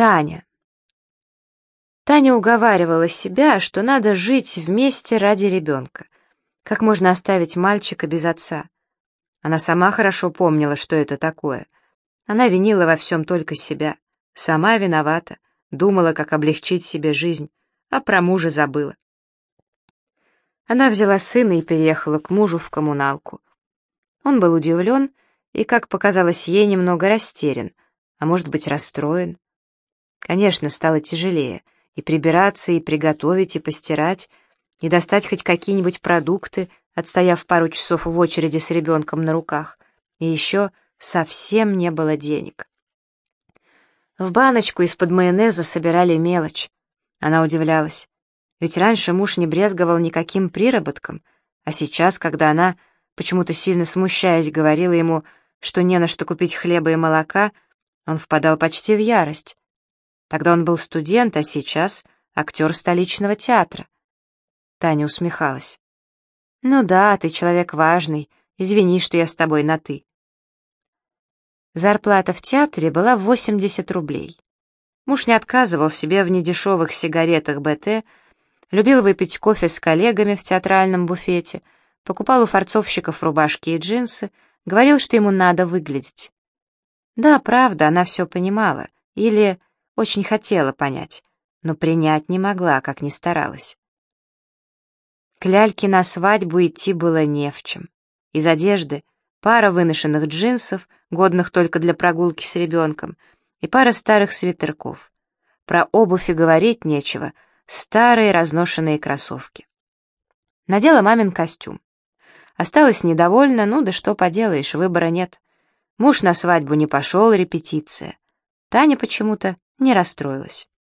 Таня. Таня уговаривала себя, что надо жить вместе ради ребенка. Как можно оставить мальчика без отца? Она сама хорошо помнила, что это такое. Она винила во всем только себя. Сама виновата. Думала, как облегчить себе жизнь, а про мужа забыла. Она взяла сына и переехала к мужу в коммуналку. Он был удивлен и, как показалось ей, немного растерян, а может быть, расстроен. Конечно, стало тяжелее и прибираться, и приготовить, и постирать, и достать хоть какие-нибудь продукты, отстояв пару часов в очереди с ребенком на руках. И еще совсем не было денег. В баночку из-под майонеза собирали мелочь. Она удивлялась. Ведь раньше муж не брезговал никаким приработком, а сейчас, когда она, почему-то сильно смущаясь, говорила ему, что не на что купить хлеба и молока, он впадал почти в ярость. Тогда он был студент, а сейчас актер столичного театра. Таня усмехалась. «Ну да, ты человек важный. Извини, что я с тобой на «ты». Зарплата в театре была 80 рублей. Муж не отказывал себе в недешевых сигаретах БТ, любил выпить кофе с коллегами в театральном буфете, покупал у фарцовщиков рубашки и джинсы, говорил, что ему надо выглядеть. Да, правда, она все понимала, или очень хотела понять, но принять не могла, как ни старалась. К на свадьбу идти было не в чем. Из одежды пара выношенных джинсов, годных только для прогулки с ребенком, и пара старых свитерков. Про обувь и говорить нечего, старые разношенные кроссовки. Надела мамин костюм. Осталась недовольна, ну да что поделаешь, выбора нет. Муж на свадьбу не пошел, репетиция. Таня почему-то не расстроилась.